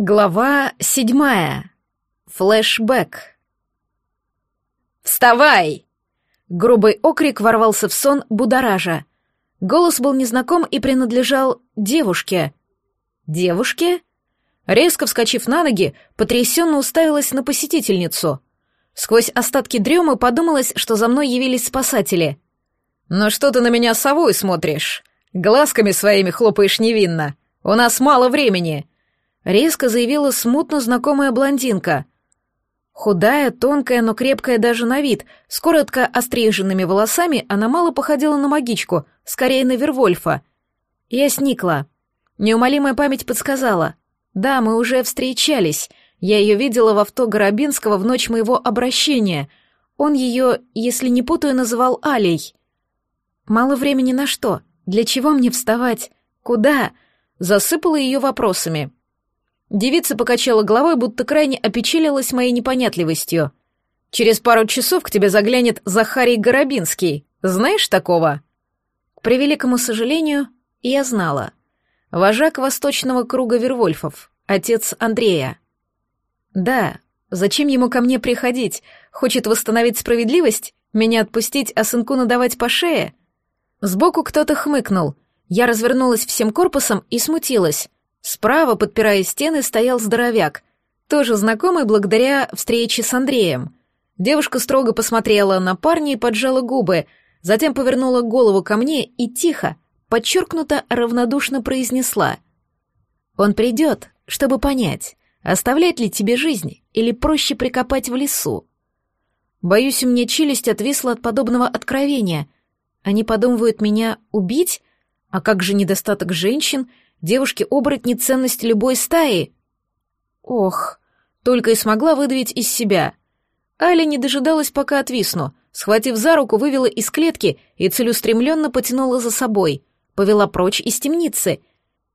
Глава седьмая. Флэшбэк. «Вставай!» Грубый окрик ворвался в сон будоража. Голос был незнаком и принадлежал девушке. «Девушке?» Резко вскочив на ноги, потрясенно уставилась на посетительницу. Сквозь остатки дремы подумалось, что за мной явились спасатели. «Ну что ты на меня совой смотришь? Глазками своими хлопаешь невинно. У нас мало времени!» Резко заявила смутно знакомая блондинка. Худая, тонкая, но крепкая даже на вид, с коротко остриженными волосами она мало походила на магичку, скорее на Вервольфа. Я сникла. Неумолимая память подсказала. Да, мы уже встречались. Я ее видела в авто Горобинского в ночь моего обращения. Он ее, если не путаю, называл Алей. Мало времени на что? Для чего мне вставать? Куда? Засыпала ее вопросами. Девица покачала головой, будто крайне опечалилась моей непонятливостью. «Через пару часов к тебе заглянет Захарий Горобинский. Знаешь такого?» К превеликому сожалению, я знала. Вожак восточного круга Вервольфов, отец Андрея. «Да, зачем ему ко мне приходить? Хочет восстановить справедливость? Меня отпустить, а сынку надавать по шее?» Сбоку кто-то хмыкнул. Я развернулась всем корпусом и смутилась. Справа, подпирая стены, стоял здоровяк, тоже знакомый благодаря встрече с Андреем. Девушка строго посмотрела на парня и поджала губы, затем повернула голову ко мне и тихо, подчеркнуто равнодушно произнесла. «Он придет, чтобы понять, оставлять ли тебе жизнь или проще прикопать в лесу». Боюсь, у меня челюсть отвисла от подобного откровения. Они подумывают меня убить? А как же недостаток женщин — Девушки-оборотни — ценность любой стаи. Ох, только и смогла выдавить из себя. Аля не дожидалась, пока отвисну. Схватив за руку, вывела из клетки и целеустремленно потянула за собой. Повела прочь из темницы.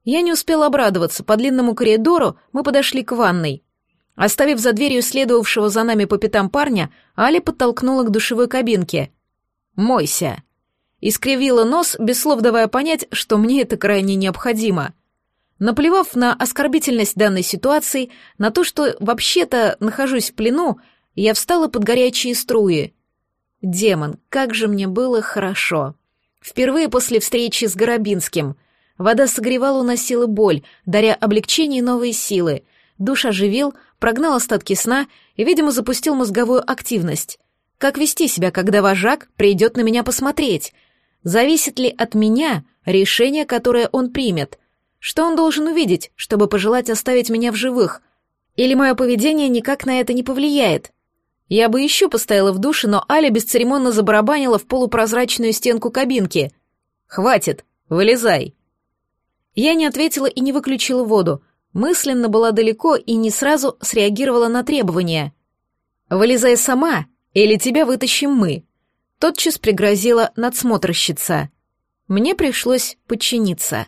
Я не успела обрадоваться. По длинному коридору мы подошли к ванной. Оставив за дверью следовавшего за нами по пятам парня, Аля подтолкнула к душевой кабинке. «Мойся!» Искривила нос, без слов давая понять, что мне это крайне необходимо. Наплевав на оскорбительность данной ситуации, на то, что вообще-то нахожусь в плену, я встала под горячие струи. Демон, как же мне было хорошо. Впервые после встречи с Горобинским. Вода согревала, уносила боль, даря облегчение и новые силы. Душ оживил, прогнал остатки сна и, видимо, запустил мозговую активность. Как вести себя, когда вожак придет на меня посмотреть? Зависит ли от меня решение, которое он примет? Что он должен увидеть, чтобы пожелать оставить меня в живых? Или мое поведение никак на это не повлияет? Я бы еще постояла в душе, но Аля бесцеремонно забарабанила в полупрозрачную стенку кабинки. «Хватит, вылезай!» Я не ответила и не выключила воду. Мысленно была далеко и не сразу среагировала на требования. «Вылезай сама, или тебя вытащим мы», тотчас пригрозила надсмотрщица. Мне пришлось подчиниться.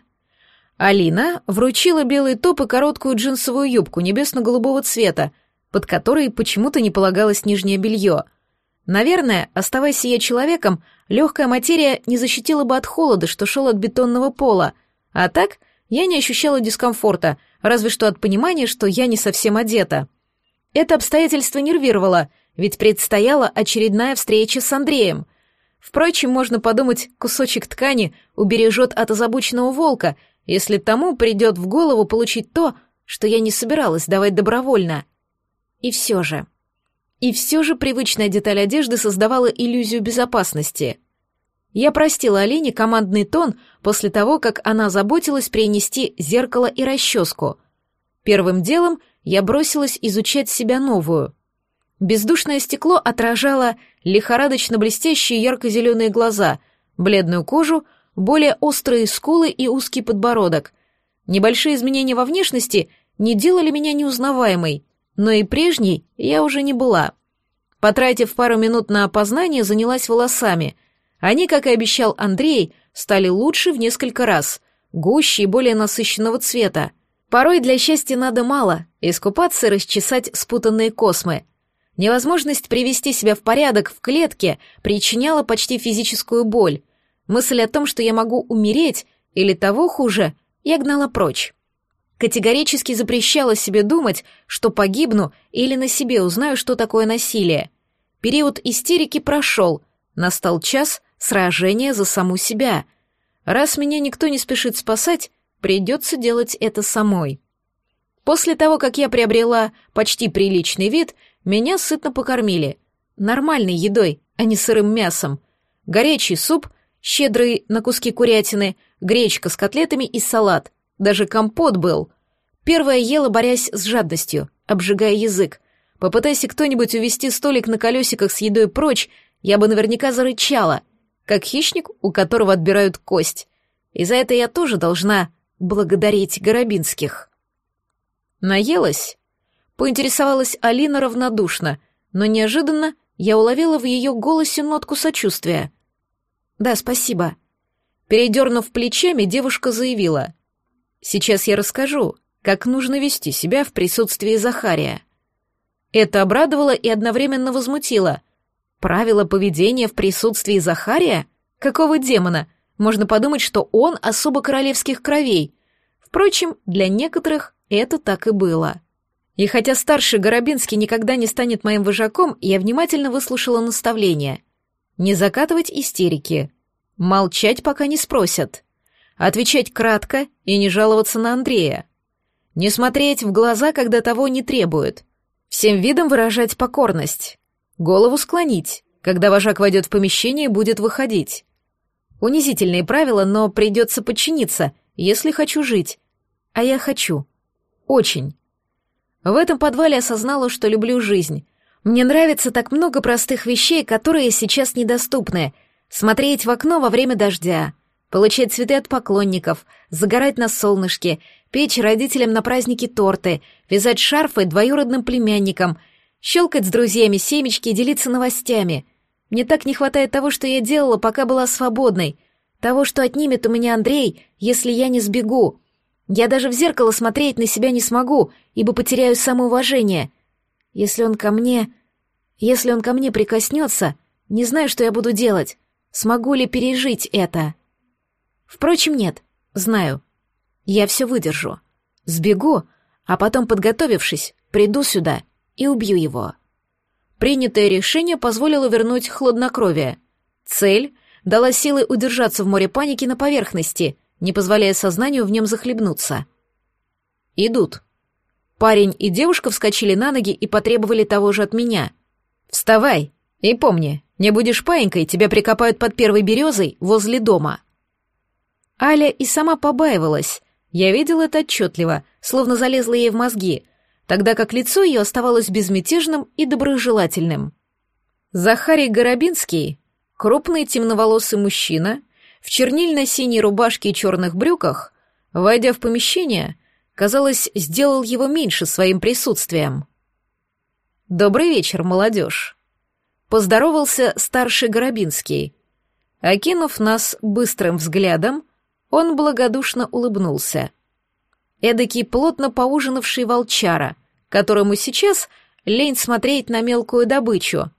Алина вручила белый топ и короткую джинсовую юбку небесно-голубого цвета, под которой почему-то не полагалось нижнее белье. Наверное, оставаясь я человеком, легкая материя не защитила бы от холода, что шел от бетонного пола, а так я не ощущала дискомфорта, разве что от понимания, что я не совсем одета. Это обстоятельство нервировало — ведь предстояла очередная встреча с Андреем. Впрочем, можно подумать, кусочек ткани убережет от озабоченного волка, если тому придет в голову получить то, что я не собиралась давать добровольно. И все же... И все же привычная деталь одежды создавала иллюзию безопасности. Я простила Алине командный тон после того, как она заботилась принести зеркало и расческу. Первым делом я бросилась изучать себя новую — Бездушное стекло отражало лихорадочно блестящие ярко-зеленые глаза, бледную кожу, более острые скулы и узкий подбородок. Небольшие изменения во внешности не делали меня неузнаваемой, но и прежней я уже не была. Потратив пару минут на опознание, занялась волосами. Они, как и обещал Андрей, стали лучше в несколько раз, гуще и более насыщенного цвета. Порой для счастья надо мало — искупаться и расчесать спутанные космы — Невозможность привести себя в порядок в клетке причиняла почти физическую боль. Мысль о том, что я могу умереть, или того хуже, я гнала прочь. категорически запрещала себе думать, что погибну или на себе узнаю, что такое насилие. Период истерики прошел, настал час сражения за саму себя. Раз меня никто не спешит спасать, придется делать это самой. После того, как я приобрела почти приличный вид, меня сытно покормили. Нормальной едой, а не сырым мясом. Горячий суп, щедрый на куски курятины, гречка с котлетами и салат. Даже компот был. Первая ела, борясь с жадностью, обжигая язык. Попытайся кто-нибудь увести столик на колесиках с едой прочь, я бы наверняка зарычала, как хищник, у которого отбирают кость. И за это я тоже должна благодарить Горобинских. Наелась? Поинтересовалась Алина равнодушно, но неожиданно я уловила в ее голосе нотку сочувствия. «Да, спасибо». Передернув плечами, девушка заявила. «Сейчас я расскажу, как нужно вести себя в присутствии Захария». Это обрадовало и одновременно возмутило. Правила поведения в присутствии Захария? Какого демона? Можно подумать, что он особо королевских кровей. Впрочем, для некоторых это так и было. И хотя старший Горобинский никогда не станет моим вожаком, я внимательно выслушала наставление. Не закатывать истерики. Молчать, пока не спросят. Отвечать кратко и не жаловаться на Андрея. Не смотреть в глаза, когда того не требуют. Всем видом выражать покорность. Голову склонить, когда вожак войдет в помещение и будет выходить. Унизительные правила, но придется подчиниться, если хочу жить. А я хочу. Очень. В этом подвале осознала, что люблю жизнь. Мне нравится так много простых вещей, которые сейчас недоступны. Смотреть в окно во время дождя, получать цветы от поклонников, загорать на солнышке, печь родителям на праздники торты, вязать шарфы двоюродным племянникам, щелкать с друзьями семечки и делиться новостями. Мне так не хватает того, что я делала, пока была свободной, того, что отнимет у меня Андрей, если я не сбегу. Я даже в зеркало смотреть на себя не смогу, ибо потеряю самоуважение. Если он ко мне... Если он ко мне прикоснется, не знаю, что я буду делать. Смогу ли пережить это? Впрочем, нет, знаю. Я все выдержу. Сбегу, а потом, подготовившись, приду сюда и убью его. Принятое решение позволило вернуть хладнокровие. Цель дала силы удержаться в море паники на поверхности — не позволяя сознанию в нем захлебнуться. «Идут». Парень и девушка вскочили на ноги и потребовали того же от меня. «Вставай и помни, не будешь паинькой, тебя прикопают под первой березой возле дома». Аля и сама побаивалась. Я видел это отчетливо, словно залезла ей в мозги, тогда как лицо ее оставалось безмятежным и доброжелательным. Захарий Горобинский, крупный темноволосый мужчина, в чернильно-синей рубашке и черных брюках, войдя в помещение, казалось, сделал его меньше своим присутствием. «Добрый вечер, молодежь!» Поздоровался старший Горобинский. Окинув нас быстрым взглядом, он благодушно улыбнулся. Эдакий плотно поужинавший волчара, которому сейчас лень смотреть на мелкую добычу.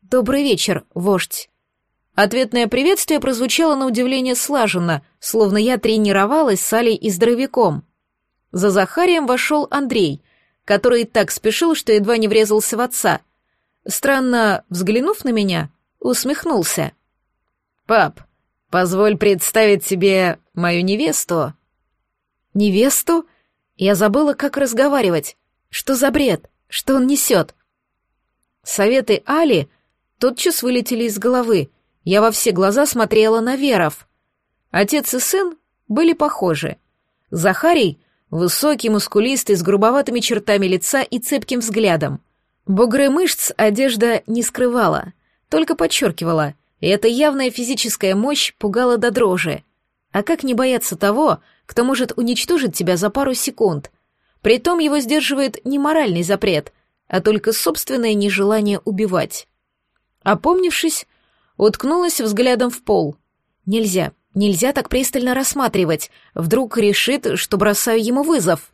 «Добрый вечер, вождь!» Ответное приветствие прозвучало на удивление слаженно, словно я тренировалась с Алей и здоровяком. За Захарием вошел Андрей, который так спешил, что едва не врезался в отца. Странно, взглянув на меня, усмехнулся. «Пап, позволь представить тебе мою невесту». «Невесту?» Я забыла, как разговаривать. Что за бред? Что он несет? Советы Али тотчас вылетели из головы — я во все глаза смотрела на Веров. Отец и сын были похожи. Захарий — высокий, мускулистый, с грубоватыми чертами лица и цепким взглядом. Бугры мышц одежда не скрывала, только подчеркивала, и эта явная физическая мощь пугала до дрожи. А как не бояться того, кто может уничтожить тебя за пару секунд? Притом его сдерживает не моральный запрет, а только собственное нежелание убивать. Опомнившись, уткнулась взглядом в пол. Нельзя, нельзя так пристально рассматривать. Вдруг решит, что бросаю ему вызов.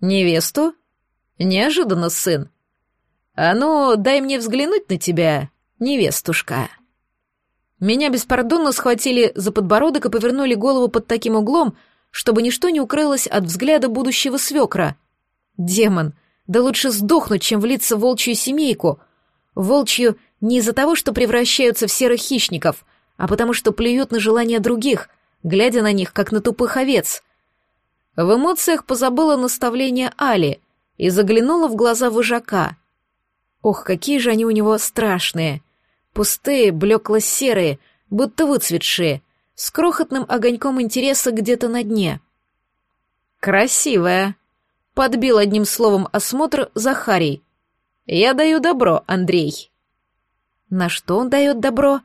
Невесту? Неожиданно, сын. А ну, дай мне взглянуть на тебя, невестушка. Меня беспардонно схватили за подбородок и повернули голову под таким углом, чтобы ничто не укрылось от взгляда будущего свекра. Демон, да лучше сдохнуть, чем влиться в волчью семейку. Волчью не из-за того, что превращаются в серых хищников, а потому что плюют на желания других, глядя на них, как на тупых овец. В эмоциях позабыла наставление Али и заглянула в глаза вожака. Ох, какие же они у него страшные! Пустые, блекло-серые, будто выцветшие, с крохотным огоньком интереса где-то на дне. «Красивая!» — подбил одним словом осмотр Захарий. «Я даю добро, Андрей». На что он дает добро?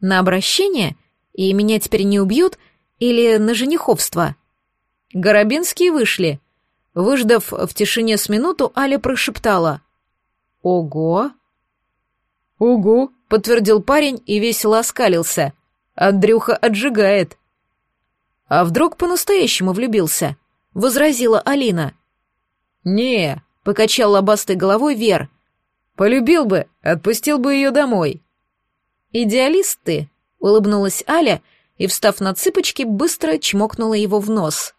На обращение? И меня теперь не убьют? Или на жениховство? Горобинские вышли. Выждав в тишине с минуту, Аля прошептала. «Ого!» «Угу», — подтвердил парень и весело оскалился. «Андрюха отжигает». «А вдруг по-настоящему влюбился?» — возразила Алина. «Не», — покачал лобастой головой Вер. Полюбил бы, отпустил бы ее домой. Идеалист ты, улыбнулась Аля и, встав на цыпочки, быстро чмокнула его в нос.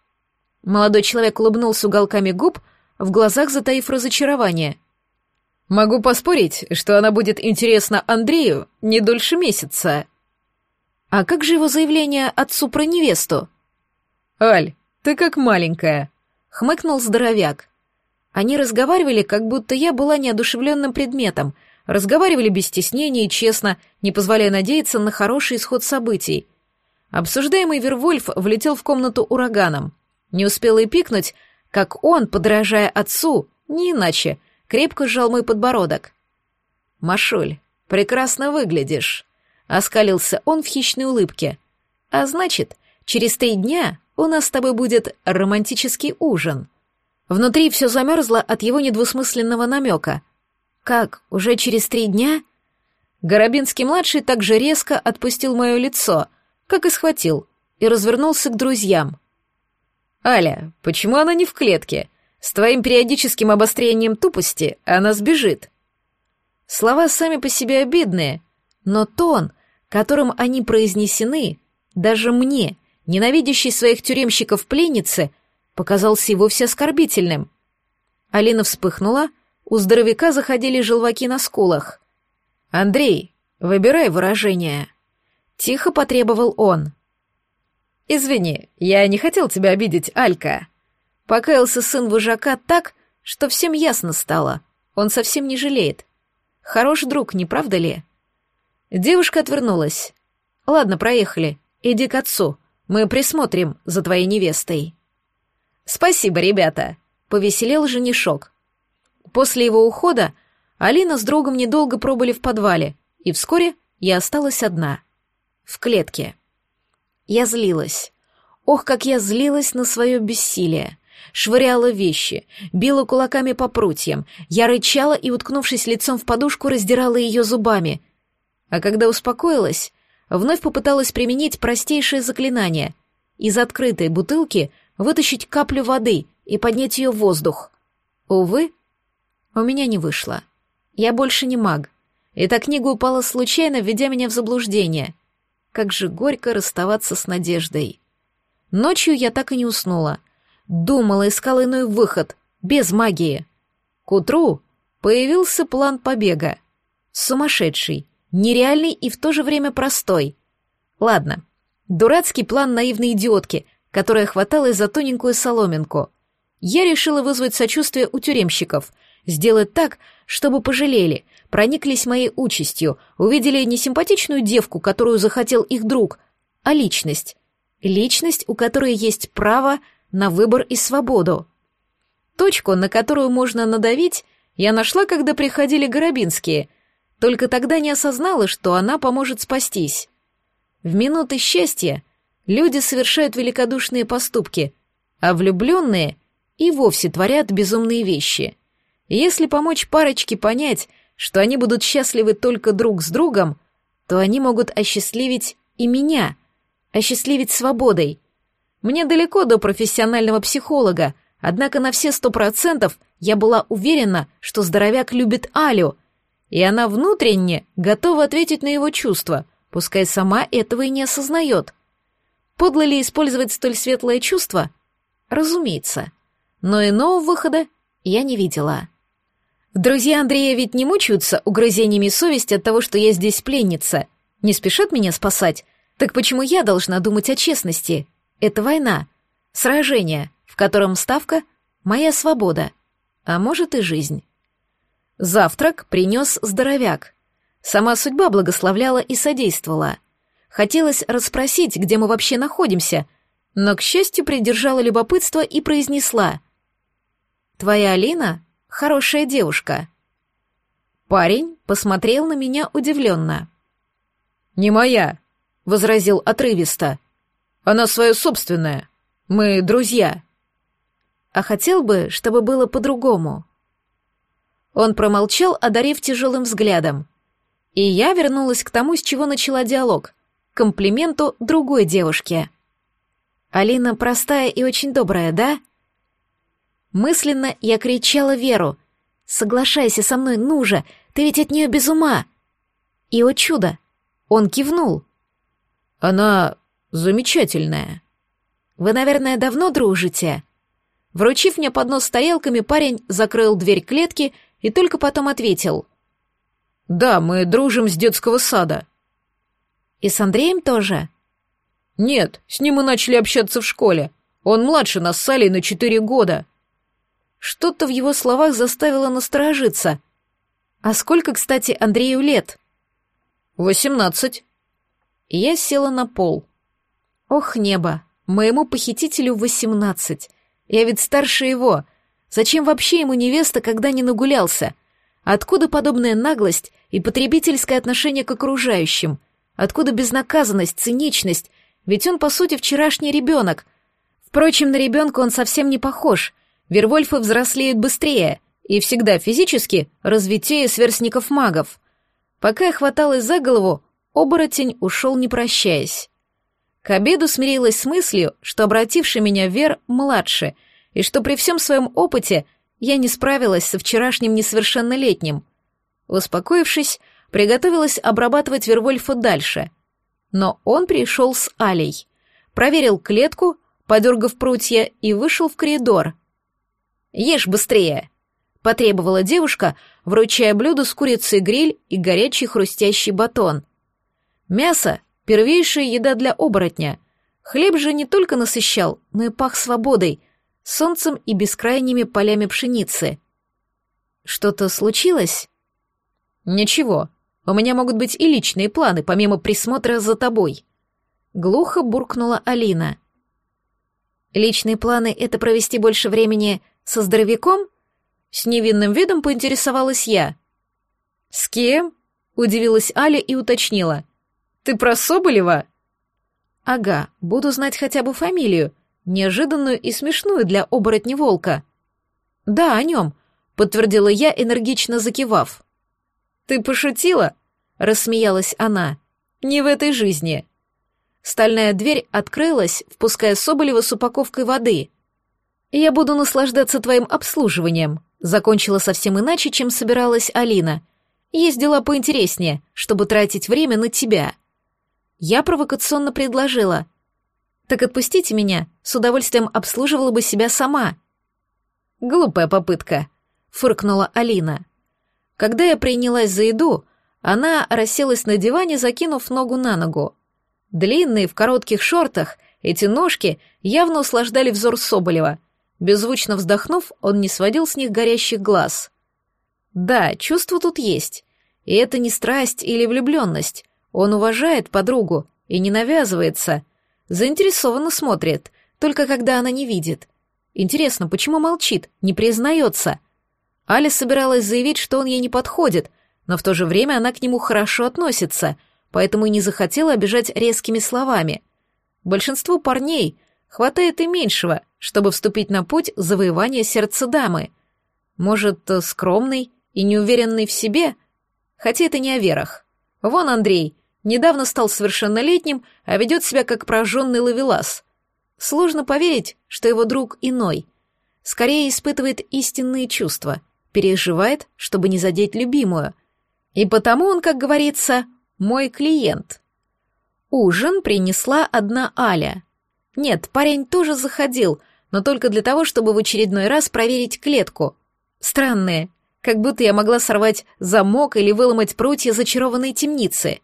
Молодой человек улыбнулся уголками губ, в глазах затаив разочарование. «Могу поспорить, что она будет интересна Андрею не дольше месяца». «А как же его заявление отцу про невесту?» «Аль, ты как маленькая», — хмыкнул здоровяк. Они разговаривали, как будто я была неодушевленным предметом, разговаривали без стеснения и честно, не позволяя надеяться на хороший исход событий. Обсуждаемый Вервольф влетел в комнату ураганом. Не успела и пикнуть, как он, подражая отцу, не иначе, крепко сжал мой подбородок. «Машуль, прекрасно выглядишь», — оскалился он в хищной улыбке. «А значит, через три дня у нас с тобой будет романтический ужин». Внутри все замерзло от его недвусмысленного намека. «Как, уже через три дня?» Горобинский-младший также резко отпустил мое лицо, как и схватил, и развернулся к друзьям. «Аля, почему она не в клетке? С твоим периодическим обострением тупости она сбежит». Слова сами по себе обидные, но тон, которым они произнесены, даже мне, ненавидящей своих тюремщиков пленницы, — показался и вовсе оскорбительным. Алина вспыхнула, у здоровяка заходили желваки на скулах. «Андрей, выбирай выражение». Тихо потребовал он. «Извини, я не хотел тебя обидеть, Алька». Покаялся сын вожака так, что всем ясно стало. Он совсем не жалеет. Хорош друг, не правда ли? Девушка отвернулась. «Ладно, проехали. Иди к отцу. Мы присмотрим за твоей невестой». «Спасибо, ребята», — повеселел женишок. После его ухода Алина с другом недолго пробыли в подвале, и вскоре я осталась одна. В клетке. Я злилась. Ох, как я злилась на свое бессилие. Швыряла вещи, била кулаками по прутьям, я рычала и, уткнувшись лицом в подушку, раздирала ее зубами. А когда успокоилась, вновь попыталась применить простейшее заклинание. Из открытой бутылки — вытащить каплю воды и поднять ее в воздух. Увы, у меня не вышло. Я больше не маг. Эта книга упала случайно, введя меня в заблуждение. Как же горько расставаться с надеждой. Ночью я так и не уснула. Думала, искала иной выход, без магии. К утру появился план побега. Сумасшедший, нереальный и в то же время простой. Ладно, дурацкий план наивной идиотки, которая хваталась за тоненькую соломинку. Я решила вызвать сочувствие у тюремщиков, сделать так, чтобы пожалели, прониклись моей участью, увидели не симпатичную девку, которую захотел их друг, а личность. Личность, у которой есть право на выбор и свободу. Точку, на которую можно надавить, я нашла, когда приходили Горобинские, только тогда не осознала, что она поможет спастись. В минуты счастья Люди совершают великодушные поступки, а влюбленные и вовсе творят безумные вещи. Если помочь парочке понять, что они будут счастливы только друг с другом, то они могут осчастливить и меня, осчастливить свободой. Мне далеко до профессионального психолога, однако на все сто процентов я была уверена, что здоровяк любит Алю, и она внутренне готова ответить на его чувства, пускай сама этого и не осознает. Подло ли использовать столь светлое чувство? Разумеется. Но иного выхода я не видела. Друзья Андрея ведь не мучаются угрызениями совести от того, что я здесь пленница. Не спешат меня спасать. Так почему я должна думать о честности? Это война. Сражение, в котором ставка — моя свобода. А может и жизнь. Завтрак принес здоровяк. Сама судьба благословляла и содействовала. Хотелось расспросить, где мы вообще находимся, но, к счастью, придержала любопытство и произнесла. «Твоя Алина — хорошая девушка». Парень посмотрел на меня удивленно. «Не моя», — возразил отрывисто. «Она свое собственное. Мы друзья». А хотел бы, чтобы было по-другому. Он промолчал, одарив тяжелым взглядом. И я вернулась к тому, с чего начала диалог — комплименту другой девушке. «Алина простая и очень добрая, да?» Мысленно я кричала Веру. «Соглашайся со мной, ну же, ты ведь от нее без ума!» И, о чудо, он кивнул. «Она замечательная». «Вы, наверное, давно дружите?» Вручив мне поднос с тарелками, парень закрыл дверь клетки и только потом ответил. «Да, мы дружим с детского сада». И с Андреем тоже? Нет, с ним мы начали общаться в школе. Он младше нас с Алей на четыре года. Что-то в его словах заставило насторожиться. А сколько, кстати, Андрею лет? Восемнадцать. Я села на пол. Ох, небо, моему похитителю восемнадцать. Я ведь старше его. Зачем вообще ему невеста, когда не нагулялся? Откуда подобная наглость и потребительское отношение к окружающим? Откуда безнаказанность, циничность? Ведь он, по сути, вчерашний ребенок. Впрочем, на ребенка он совсем не похож. Вервольфы взрослеют быстрее и всегда физически развитее сверстников-магов. Пока я хваталась за голову, оборотень ушел не прощаясь. К обеду смирилась с мыслью, что обративший меня Вер младше, и что при всем своем опыте я не справилась со вчерашним несовершеннолетним. Успокоившись, приготовилась обрабатывать Вервольфа дальше. Но он пришел с Алей, проверил клетку, подергав прутья, и вышел в коридор. «Ешь быстрее!» — потребовала девушка, вручая блюдо с курицей гриль и горячий хрустящий батон. Мясо — первейшая еда для оборотня. Хлеб же не только насыщал, но и пах свободой, солнцем и бескрайними полями пшеницы. «Что-то случилось?» «Ничего», у меня могут быть и личные планы, помимо присмотра за тобой. Глухо буркнула Алина. Личные планы — это провести больше времени со здоровяком? С невинным видом поинтересовалась я. С кем? Удивилась Аля и уточнила. Ты про Соболева? Ага, буду знать хотя бы фамилию, неожиданную и смешную для оборотни волка. Да, о нем, подтвердила я, энергично закивав. «Ты пошутила?» — рассмеялась она. «Не в этой жизни». Стальная дверь открылась, впуская Соболева с упаковкой воды. «Я буду наслаждаться твоим обслуживанием», — закончила совсем иначе, чем собиралась Алина. «Есть дела поинтереснее, чтобы тратить время на тебя». Я провокационно предложила. «Так отпустите меня, с удовольствием обслуживала бы себя сама». «Глупая попытка», — фыркнула Алина. Когда я принялась за еду, она расселась на диване, закинув ногу на ногу. Длинные, в коротких шортах, эти ножки явно услаждали взор Соболева. Беззвучно вздохнув, он не сводил с них горящих глаз. Да, чувство тут есть. И это не страсть или влюбленность. Он уважает подругу и не навязывается. Заинтересованно смотрит, только когда она не видит. Интересно, почему молчит, не признается? Аля собиралась заявить, что он ей не подходит, но в то же время она к нему хорошо относится, поэтому и не захотела обижать резкими словами. Большинству парней хватает и меньшего, чтобы вступить на путь завоевания сердца дамы. Может, скромный и неуверенный в себе? Хотя это не о верах. Вон Андрей, недавно стал совершеннолетним, а ведет себя как прожженный ловелас. Сложно поверить, что его друг иной. Скорее испытывает истинные чувства — переживает, чтобы не задеть любимую. И потому он, как говорится, мой клиент. Ужин принесла одна Аля. Нет, парень тоже заходил, но только для того, чтобы в очередной раз проверить клетку. Странные, как будто я могла сорвать замок или выломать прутья зачарованной темницы.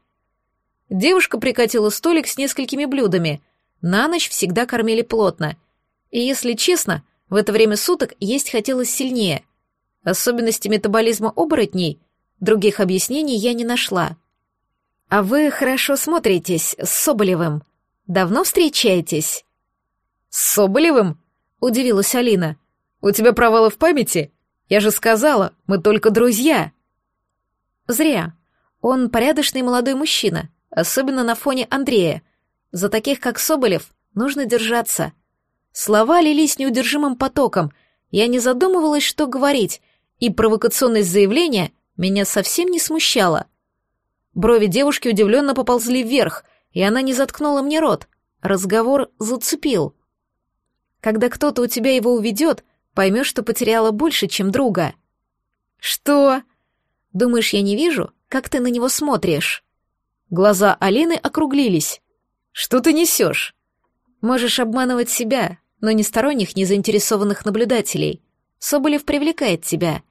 Девушка прикатила столик с несколькими блюдами. На ночь всегда кормили плотно. И, если честно, в это время суток есть хотелось сильнее. Особенности метаболизма оборотней, других объяснений я не нашла. «А вы хорошо смотритесь с Соболевым. Давно встречаетесь?» «С Соболевым?» — удивилась Алина. «У тебя провалы в памяти? Я же сказала, мы только друзья». «Зря. Он порядочный молодой мужчина, особенно на фоне Андрея. За таких, как Соболев, нужно держаться». Слова лились неудержимым потоком. Я не задумывалась, что говорить, и провокационность заявления меня совсем не смущала. Брови девушки удивленно поползли вверх, и она не заткнула мне рот. Разговор зацепил. Когда кто-то у тебя его уведет, поймешь, что потеряла больше, чем друга. Что? Думаешь, я не вижу, как ты на него смотришь? Глаза Алины округлились. Что ты несешь? Можешь обманывать себя, но не сторонних, не заинтересованных наблюдателей. Соболев привлекает тебя.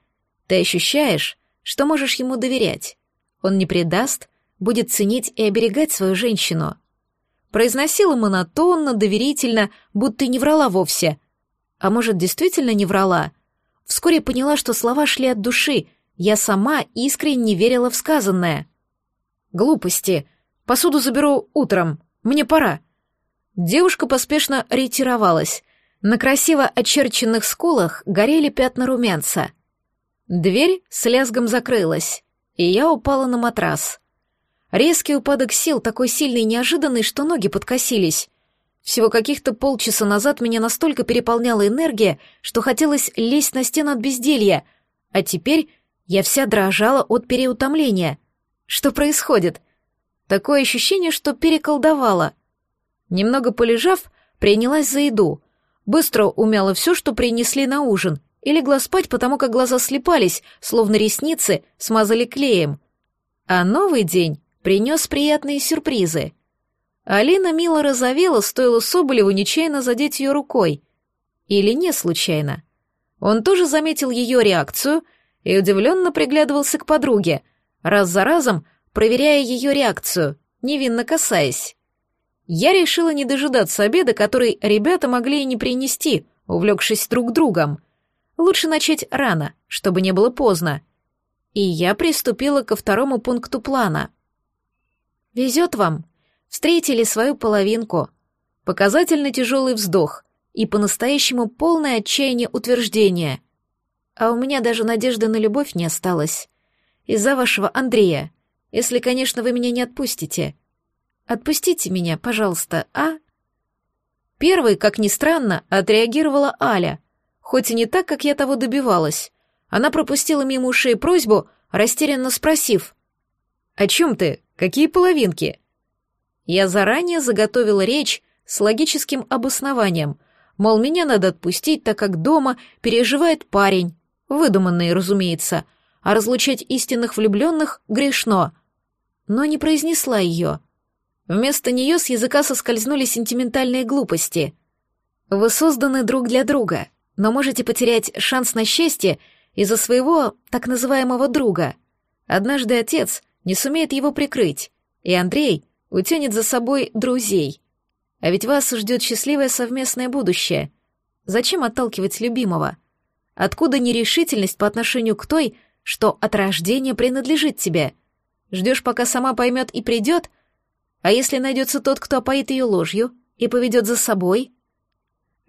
Ты ощущаешь, что можешь ему доверять. Он не предаст, будет ценить и оберегать свою женщину. Произносила монотонно, доверительно, будто и не врала вовсе. А может, действительно не врала? Вскоре поняла, что слова шли от души, я сама искренне верила в сказанное. «Глупости. Посуду заберу утром. Мне пора». Девушка поспешно ретировалась. На красиво очерченных скулах горели пятна румянца. Дверь с лязгом закрылась и я упала на матрас. Резкий упадок сил, такой сильный и неожиданный, что ноги подкосились. Всего каких-то полчаса назад меня настолько переполняла энергия, что хотелось лезть на стену от безделья, а теперь я вся дрожала от переутомления. Что происходит? Такое ощущение, что переколдовала. Немного полежав, принялась за еду. Быстро умяла все, что принесли на ужин, и легла спать, потому как глаза слепались, словно ресницы смазали клеем. А новый день принес приятные сюрпризы. Алина мило разовела, стоило Соболеву нечаянно задеть ее рукой. Или не случайно. Он тоже заметил ее реакцию и удивленно приглядывался к подруге, раз за разом проверяя ее реакцию, невинно касаясь. Я решила не дожидаться обеда, который ребята могли и не принести, увлекшись друг другом — Лучше начать рано, чтобы не было поздно. И я приступила ко второму пункту плана. «Везет вам. Встретили свою половинку. Показательно тяжелый вздох и по-настоящему полное отчаяние утверждения. А у меня даже надежды на любовь не осталось. Из-за вашего Андрея. Если, конечно, вы меня не отпустите. Отпустите меня, пожалуйста, а?» Первой, как ни странно, отреагировала Аля — хоть и не так, как я того добивалась. Она пропустила мимо ушей просьбу, растерянно спросив. «О чем ты? Какие половинки?» Я заранее заготовила речь с логическим обоснованием, мол, меня надо отпустить, так как дома переживает парень, выдуманный, разумеется, а разлучать истинных влюбленных грешно. Но не произнесла ее. Вместо нее с языка соскользнули сентиментальные глупости. «Вы созданы друг для друга», но можете потерять шанс на счастье из-за своего так называемого друга. Однажды отец не сумеет его прикрыть, и Андрей утянет за собой друзей. А ведь вас ждет счастливое совместное будущее. Зачем отталкивать любимого? Откуда нерешительность по отношению к той, что от рождения принадлежит тебе? Ждешь, пока сама поймет и придет? А если найдется тот, кто опоит ее ложью и поведет за собой —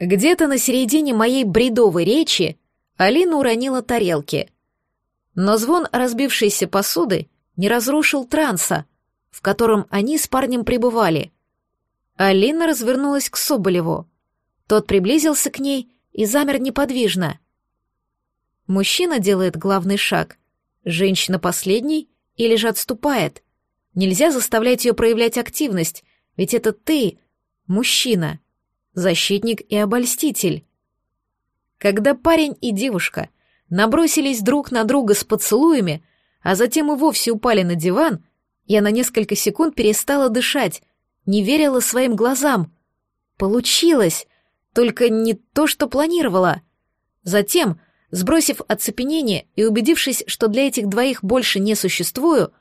где-то на середине моей бредовой речи Алина уронила тарелки. Но звон разбившейся посуды не разрушил транса, в котором они с парнем пребывали. Алина развернулась к Соболеву. Тот приблизился к ней и замер неподвижно. Мужчина делает главный шаг, женщина последний или же отступает. Нельзя заставлять ее проявлять активность, ведь это ты, мужчина защитник и обольститель. Когда парень и девушка набросились друг на друга с поцелуями, а затем и вовсе упали на диван, я на несколько секунд перестала дышать, не верила своим глазам. Получилось, только не то, что планировала. Затем, сбросив оцепенение и убедившись, что для этих двоих больше не существую,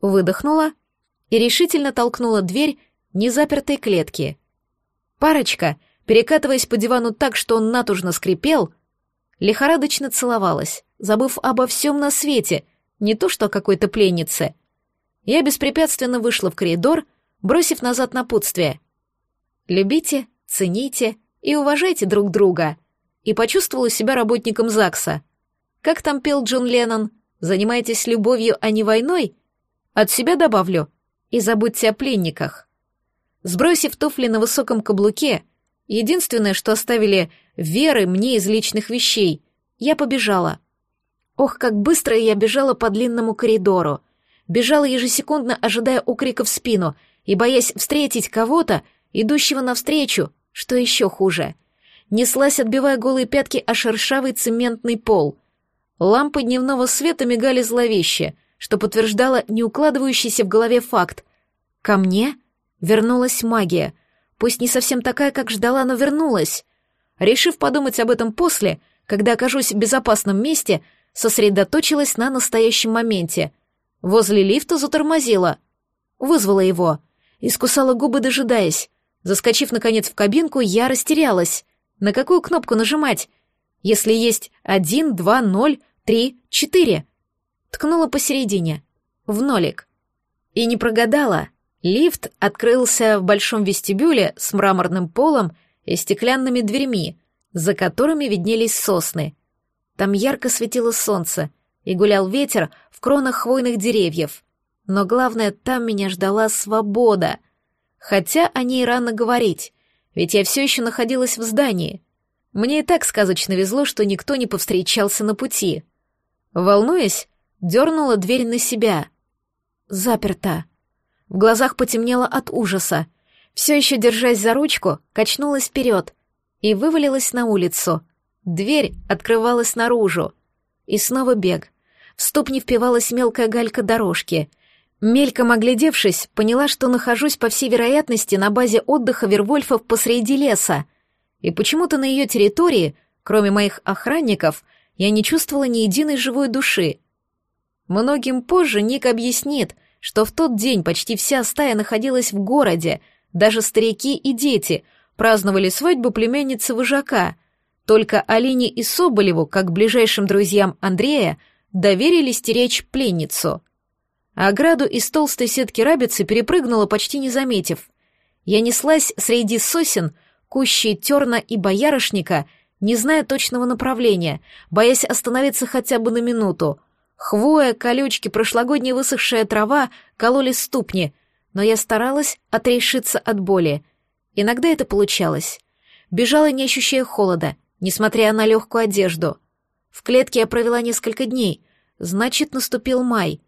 выдохнула и решительно толкнула дверь незапертой клетки. Парочка, перекатываясь по дивану так, что он натужно скрипел, лихорадочно целовалась, забыв обо всем на свете, не то что о какой-то пленнице. Я беспрепятственно вышла в коридор, бросив назад напутствие. «Любите, цените и уважайте друг друга», и почувствовала себя работником ЗАГСа. Как там пел Джон Леннон, «Занимайтесь любовью, а не войной», от себя добавлю и забудьте о пленниках. Сбросив туфли на высоком каблуке, единственное, что оставили веры мне из личных вещей, я побежала. Ох, как быстро я бежала по длинному коридору. Бежала ежесекундно, ожидая укрика в спину и боясь встретить кого-то, идущего навстречу, что еще хуже. Неслась, отбивая голые пятки о шершавый цементный пол. Лампы дневного света мигали зловеще — что подтверждало неукладывающийся в голове факт. Ко мне вернулась магия, пусть не совсем такая, как ждала, но вернулась. Решив подумать об этом после, когда окажусь в безопасном месте, сосредоточилась на настоящем моменте. Возле лифта затормозила. Вызвала его. Искусала губы, дожидаясь. Заскочив, наконец, в кабинку, я растерялась. На какую кнопку нажимать? Если есть один, два, ноль, три, четыре ткнула посередине, в нолик. И не прогадала. Лифт открылся в большом вестибюле с мраморным полом и стеклянными дверьми, за которыми виднелись сосны. Там ярко светило солнце, и гулял ветер в кронах хвойных деревьев. Но главное, там меня ждала свобода. Хотя о ней рано говорить, ведь я все еще находилась в здании. Мне и так сказочно везло, что никто не повстречался на пути. Волнуясь, дернула дверь на себя. Заперта. В глазах потемнело от ужаса. Все еще держась за ручку, качнулась вперед и вывалилась на улицу. Дверь открывалась наружу. И снова бег. В ступни впивалась мелкая галька дорожки. Мельком оглядевшись, поняла, что нахожусь, по всей вероятности, на базе отдыха Вервольфов посреди леса. И почему-то на ее территории, кроме моих охранников, я не чувствовала ни единой живой души — Многим позже Ник объяснит, что в тот день почти вся стая находилась в городе, даже старики и дети праздновали свадьбу племянницы вожака. Только Алине и Соболеву, как ближайшим друзьям Андрея, доверили стеречь пленницу. Ограду из толстой сетки рабицы перепрыгнула, почти не заметив. Я неслась среди сосен, кущей терна и боярышника, не зная точного направления, боясь остановиться хотя бы на минуту — Хвоя, колючки, прошлогодняя высохшая трава кололи ступни, но я старалась отрешиться от боли. Иногда это получалось. Бежала, не ощущая холода, несмотря на легкую одежду. В клетке я провела несколько дней, значит, наступил май.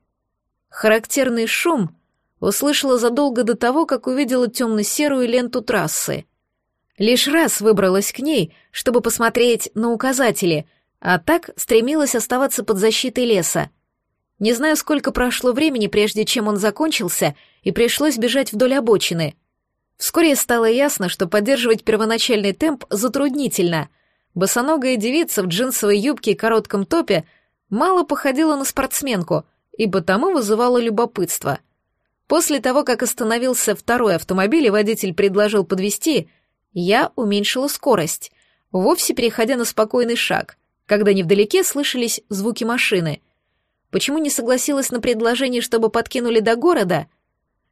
Характерный шум услышала задолго до того, как увидела темно-серую ленту трассы. Лишь раз выбралась к ней, чтобы посмотреть на указатели — а так стремилась оставаться под защитой леса. Не знаю, сколько прошло времени, прежде чем он закончился, и пришлось бежать вдоль обочины. Вскоре стало ясно, что поддерживать первоначальный темп затруднительно. Босоногая девица в джинсовой юбке и коротком топе мало походила на спортсменку и потому вызывала любопытство. После того, как остановился второй автомобиль и водитель предложил подвести, я уменьшила скорость, вовсе переходя на спокойный шаг — когда невдалеке слышались звуки машины. Почему не согласилась на предложение, чтобы подкинули до города?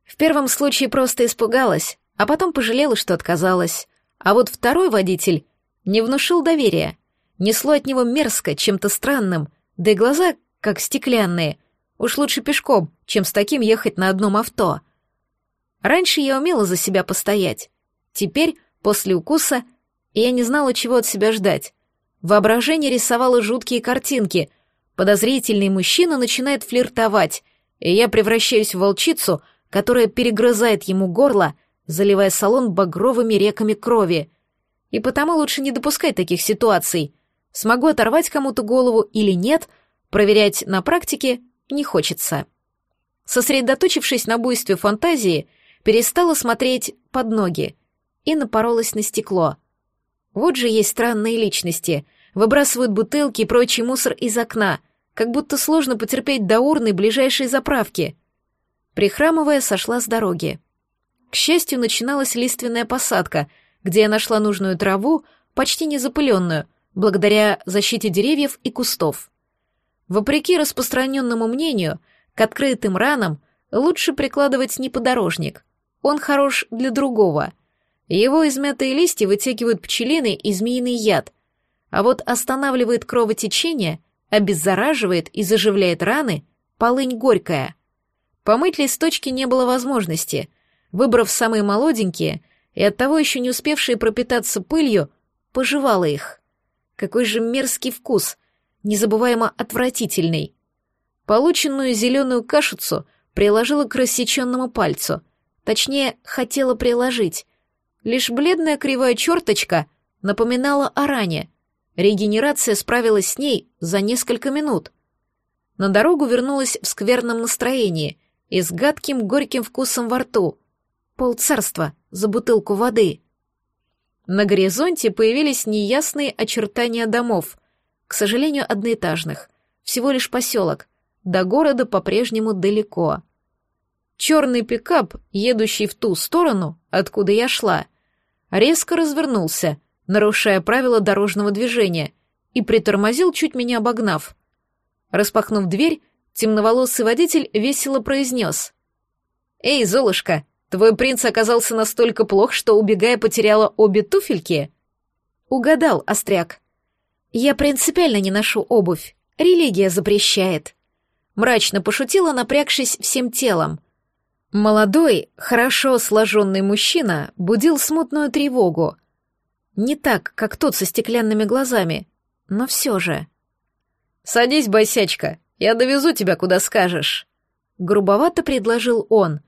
В первом случае просто испугалась, а потом пожалела, что отказалась. А вот второй водитель не внушил доверия. Несло от него мерзко, чем-то странным, да и глаза как стеклянные. Уж лучше пешком, чем с таким ехать на одном авто. Раньше я умела за себя постоять. Теперь, после укуса, я не знала, чего от себя ждать. Воображение рисовало жуткие картинки. Подозрительный мужчина начинает флиртовать, и я превращаюсь в волчицу, которая перегрызает ему горло, заливая салон багровыми реками крови. И потому лучше не допускать таких ситуаций. Смогу оторвать кому-то голову или нет, проверять на практике не хочется. Сосредоточившись на буйстве фантазии, перестала смотреть под ноги и напоролась на стекло. Вот же есть странные личности, выбрасывают бутылки и прочий мусор из окна, как будто сложно потерпеть до урны ближайшей заправки. Прихрамывая, сошла с дороги. К счастью, начиналась лиственная посадка, где я нашла нужную траву, почти не запыленную, благодаря защите деревьев и кустов. Вопреки распространенному мнению, к открытым ранам лучше прикладывать не подорожник. Он хорош для другого. Его измятые листья вытягивают пчелиный и змеиный яд, а вот останавливает кровотечение, обеззараживает и заживляет раны полынь горькая. Помыть листочки не было возможности. Выбрав самые молоденькие и оттого еще не успевшие пропитаться пылью, пожевала их. Какой же мерзкий вкус, незабываемо отвратительный. Полученную зеленую кашицу приложила к рассеченному пальцу. Точнее, хотела приложить. Лишь бледная кривая черточка напоминала о ране. Регенерация справилась с ней за несколько минут. На дорогу вернулась в скверном настроении и с гадким горьким вкусом во рту. Полцарства за бутылку воды. На горизонте появились неясные очертания домов, к сожалению, одноэтажных, всего лишь поселок, до города по-прежнему далеко. Черный пикап, едущий в ту сторону, откуда я шла, резко развернулся, нарушая правила дорожного движения, и притормозил, чуть меня обогнав. Распахнув дверь, темноволосый водитель весело произнес. «Эй, Золушка, твой принц оказался настолько плох, что, убегая, потеряла обе туфельки?» «Угадал, Остряк. Я принципиально не ношу обувь. Религия запрещает». Мрачно пошутила, напрягшись всем телом. Молодой, хорошо сложенный мужчина будил смутную тревогу. Не так, как тот со стеклянными глазами, но все же. «Садись, босячка, я довезу тебя, куда скажешь», — грубовато предложил он.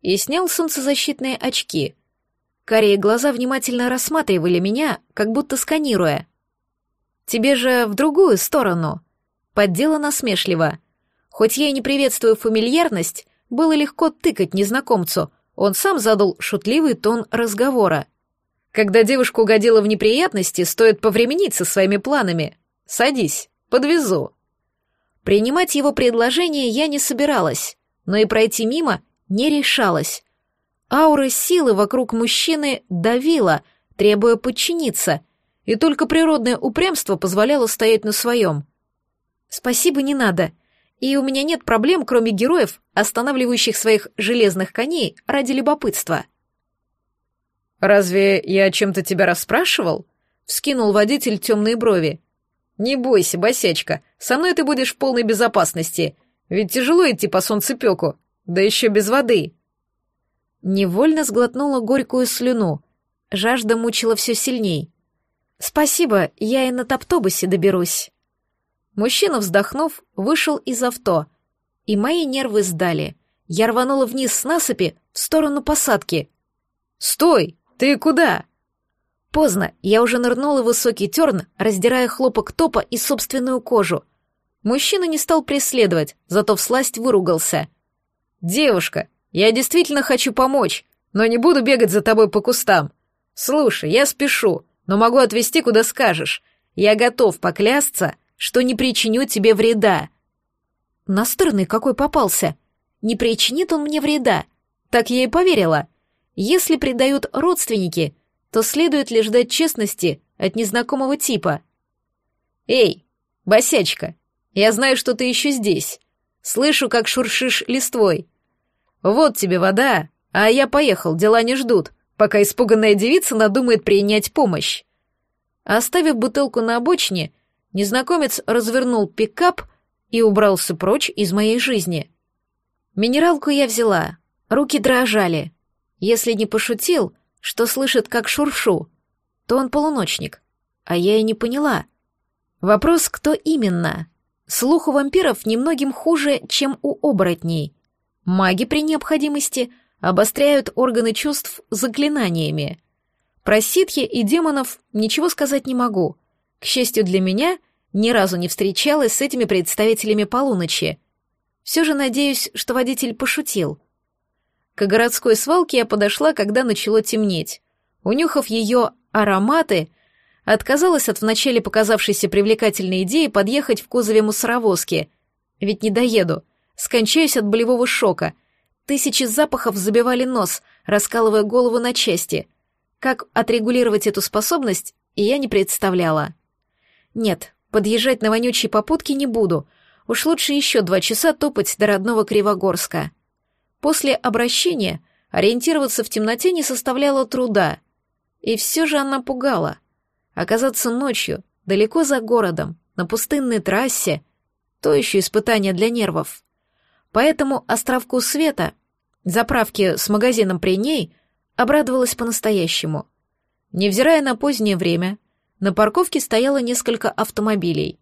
И снял солнцезащитные очки. Карие глаза внимательно рассматривали меня, как будто сканируя. «Тебе же в другую сторону», — поддела насмешливо. Хоть я и не приветствую фамильярность, было легко тыкать незнакомцу, он сам задал шутливый тон разговора. Когда девушка угодила в неприятности, стоит повременить со своими планами. Садись, подвезу. Принимать его предложение я не собиралась, но и пройти мимо не решалась. Аура силы вокруг мужчины давила, требуя подчиниться, и только природное упрямство позволяло стоять на своем. «Спасибо, не надо», и у меня нет проблем, кроме героев, останавливающих своих железных коней ради любопытства. «Разве я о чем-то тебя расспрашивал?» — вскинул водитель темные брови. «Не бойся, босячка, со мной ты будешь в полной безопасности, ведь тяжело идти по солнцепеку, да еще без воды». Невольно сглотнула горькую слюну, жажда мучила все сильней. «Спасибо, я и на топтобусе доберусь». Мужчина, вздохнув, вышел из авто, и мои нервы сдали. Я рванула вниз с насыпи в сторону посадки. «Стой! Ты куда?» Поздно, я уже нырнула в высокий терн, раздирая хлопок топа и собственную кожу. Мужчина не стал преследовать, зато всласть выругался. «Девушка, я действительно хочу помочь, но не буду бегать за тобой по кустам. Слушай, я спешу, но могу отвезти, куда скажешь. Я готов поклясться, что не причиню тебе вреда». Настырный какой попался. Не причинит он мне вреда. Так я и поверила. Если предают родственники, то следует ли ждать честности от незнакомого типа? «Эй, босячка, я знаю, что ты еще здесь. Слышу, как шуршишь листвой. Вот тебе вода, а я поехал, дела не ждут, пока испуганная девица надумает принять помощь». Оставив бутылку на обочине, незнакомец развернул пикап и убрался прочь из моей жизни. Минералку я взяла, руки дрожали. Если не пошутил, что слышит, как шуршу, то он полуночник, а я и не поняла. Вопрос, кто именно? Слух у вампиров немногим хуже, чем у оборотней. Маги при необходимости обостряют органы чувств заклинаниями. Про ситхи и демонов ничего сказать не могу. К счастью для меня, ни разу не встречалась с этими представителями полуночи. Все же надеюсь, что водитель пошутил. К городской свалке я подошла, когда начало темнеть. Унюхав ее ароматы, отказалась от вначале показавшейся привлекательной идеи подъехать в кузове мусоровозки. Ведь не доеду, скончаюсь от болевого шока. Тысячи запахов забивали нос, раскалывая голову на части. Как отрегулировать эту способность, я не представляла. Нет, подъезжать на вонючей попутке не буду. Уж лучше еще два часа топать до родного Кривогорска. После обращения ориентироваться в темноте не составляло труда. И все же она пугала. Оказаться ночью, далеко за городом, на пустынной трассе — то еще испытание для нервов. Поэтому островку света, заправке с магазином при ней, обрадовалась по-настоящему. Невзирая на позднее время, на парковке стояло несколько автомобилей.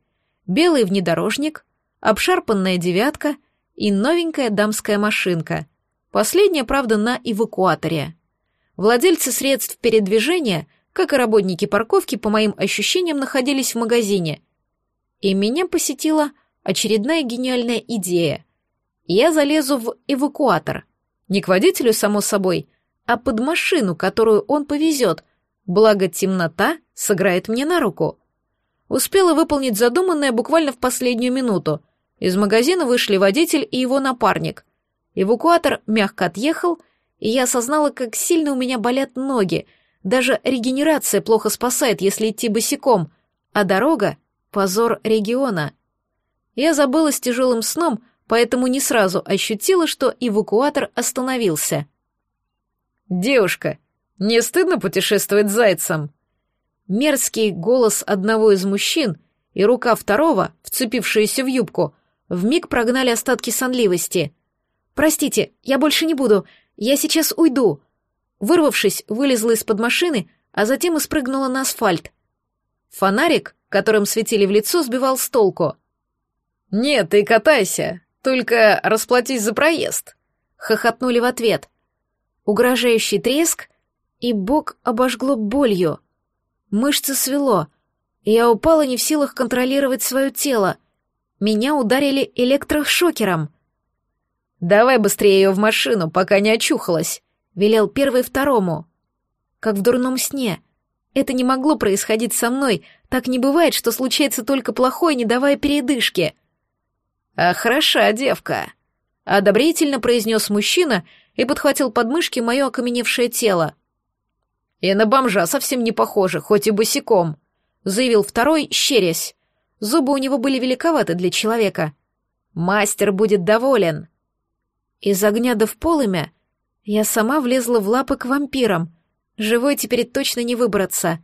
Белый внедорожник, обшарпанная девятка и новенькая дамская машинка. Последняя, правда, на эвакуаторе. Владельцы средств передвижения, как и работники парковки, по моим ощущениям, находились в магазине. И меня посетила очередная гениальная идея. Я залезу в эвакуатор. Не к водителю, само собой, а под машину, которую он повезет, благо темнота сыграет мне на руку. Успела выполнить задуманное буквально в последнюю минуту. Из магазина вышли водитель и его напарник. Эвакуатор мягко отъехал, и я осознала, как сильно у меня болят ноги. Даже регенерация плохо спасает, если идти босиком, а дорога — позор региона. Я забыла с тяжелым сном, поэтому не сразу ощутила, что эвакуатор остановился. «Девушка, не стыдно путешествовать зайцем?» Мерзкий голос одного из мужчин и рука второго, вцепившаяся в юбку, вмиг прогнали остатки сонливости — «Простите, я больше не буду. Я сейчас уйду». Вырвавшись, вылезла из-под машины, а затем и спрыгнула на асфальт. Фонарик, которым светили в лицо, сбивал с толку. «Нет, ты катайся, только расплатись за проезд», — хохотнули в ответ. Угрожающий треск, и бок обожгло болью. Мышцы свело, я упала не в силах контролировать свое тело. Меня ударили электрошокером. «Давай быстрее ее в машину, пока не очухалась», — велел первый второму. Как в дурном сне. Это не могло происходить со мной, так не бывает, что случается только плохое, не давая передышки. «А хороша девка», — одобрительно произнес мужчина и подхватил подмышки мое окаменевшее тело. «И на бомжа совсем не похоже, хоть и босиком», — заявил второй, щерясь. Зубы у него были великоваты для человека. «Мастер будет доволен». Из огня да в полымя я сама влезла в лапы к вампирам. Живой теперь точно не выбраться.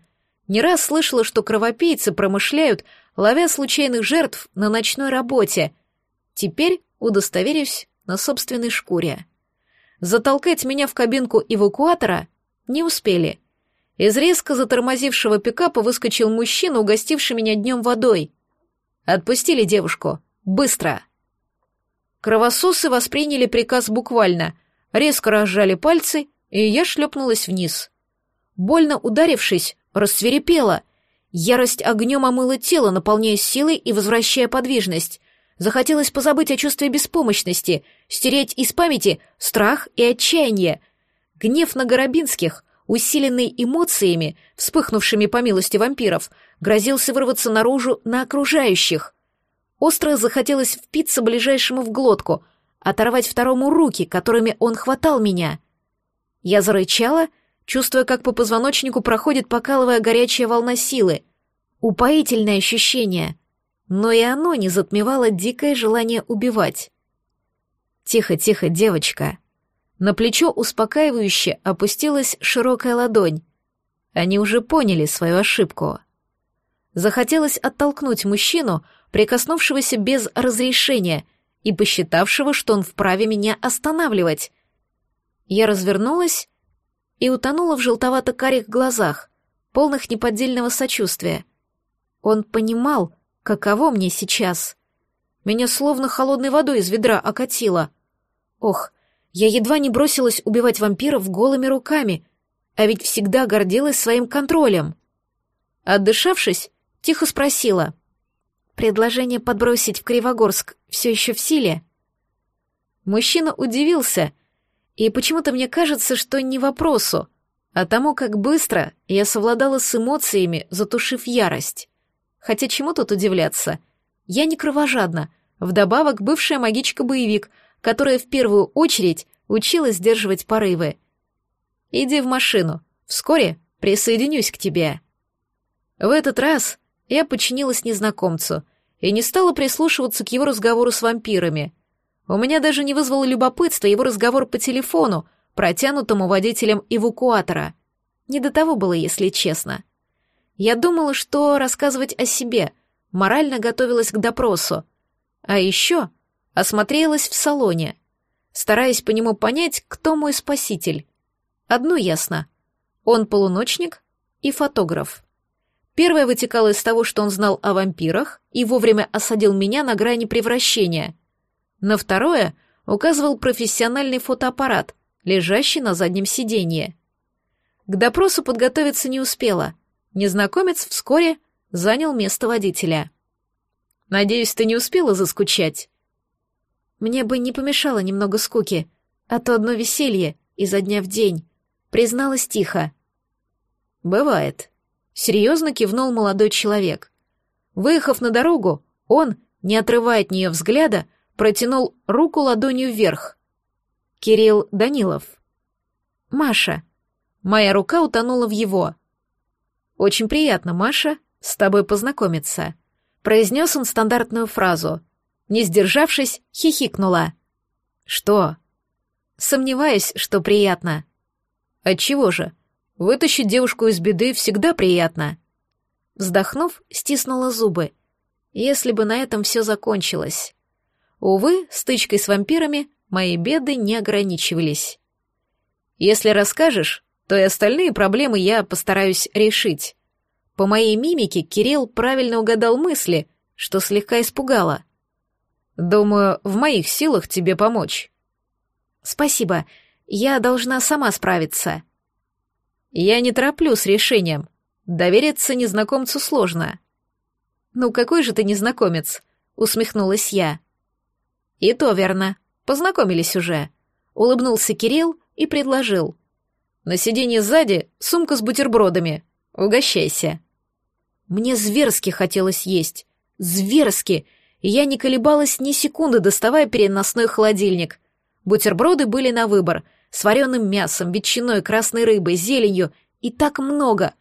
Не раз слышала, что кровопийцы промышляют, ловя случайных жертв на ночной работе. Теперь удостоверюсь на собственной шкуре. Затолкать меня в кабинку эвакуатора не успели. Из резко затормозившего пикапа выскочил мужчина, угостивший меня днем водой. Отпустили девушку. Быстро. Кровососы восприняли приказ буквально, резко разжали пальцы, и я шлепнулась вниз. Больно ударившись, рассверепела. Ярость огнем омыла тело, наполняя силой и возвращая подвижность. Захотелось позабыть о чувстве беспомощности, стереть из памяти страх и отчаяние. Гнев на Горобинских, усиленный эмоциями, вспыхнувшими по милости вампиров, грозился вырваться наружу на окружающих — Остро захотелось впиться ближайшему в глотку, оторвать второму руки, которыми он хватал меня. Я зарычала, чувствуя, как по позвоночнику проходит покалывая горячая волна силы. Упоительное ощущение. Но и оно не затмевало дикое желание убивать. «Тихо, тихо, девочка». На плечо успокаивающе опустилась широкая ладонь. Они уже поняли свою ошибку. Захотелось оттолкнуть мужчину, прикоснувшегося без разрешения и посчитавшего, что он вправе меня останавливать. Я развернулась и утонула в желтовато-карих глазах, полных неподдельного сочувствия. Он понимал, каково мне сейчас. Меня словно холодной водой из ведра окатило. Ох, я едва не бросилась убивать вампиров голыми руками, а ведь всегда гордилась своим контролем. Отдышавшись, тихо спросила. Предложение подбросить в Кривогорск все еще в силе? Мужчина удивился И почему-то мне кажется, что не вопросу, а тому, как быстро я совладала с эмоциями, затушив ярость. Хотя чему тут удивляться? Я не кровожадна, вдобавок бывшая магичка-боевик, которая в первую очередь училась сдерживать порывы. Иди в машину, вскоре присоединюсь к тебе. В этот раз я подчинилась незнакомцу и не стала прислушиваться к его разговору с вампирами. У меня даже не вызвало любопытства его разговор по телефону, протянутому водителем эвакуатора. Не до того было, если честно. Я думала, что рассказывать о себе, морально готовилась к допросу. А еще осмотрелась в салоне, стараясь по нему понять, кто мой спаситель. Одно ясно. Он полуночник и фотограф. Первое вытекало из того, что он знал о вампирах и вовремя осадил меня на грани превращения. На второе указывал профессиональный фотоаппарат, лежащий на заднем сиденье. К допросу подготовиться не успела. Незнакомец вскоре занял место водителя. «Надеюсь, ты не успела заскучать?» «Мне бы не помешало немного скуки, а то одно веселье изо дня в день», — призналась тихо. «Бывает», — серьезно кивнул молодой человек. Выехав на дорогу, он, не отрывая от нее взгляда, протянул руку ладонью вверх. Кирилл Данилов. Маша. Моя рука утонула в его. Очень приятно, Маша, с тобой познакомиться. Произнес он стандартную фразу. Не сдержавшись, хихикнула. Что? Сомневаюсь, что приятно. Отчего же? Вытащить девушку из беды всегда приятно. Вздохнув, стиснула зубы. Если бы на этом все закончилось. Увы, стычкой с вампирами мои беды не ограничивались. Если расскажешь, то и остальные проблемы я постараюсь решить. По моей мимике Кирилл правильно угадал мысли, что слегка испугало. Думаю, в моих силах тебе помочь. Спасибо, я должна сама справиться. Я не тороплю с решением. Довериться незнакомцу сложно. Ну какой же ты незнакомец? Усмехнулась я. И то верно. Познакомились уже. Улыбнулся Кирилл и предложил. На сиденье сзади сумка с бутербродами. Угощайся. Мне зверски хотелось есть. Зверски! И я не колебалась ни секунды, доставая переносной холодильник. Бутерброды были на выбор. С вареным мясом, ветчиной, красной рыбой, зеленью. И так много.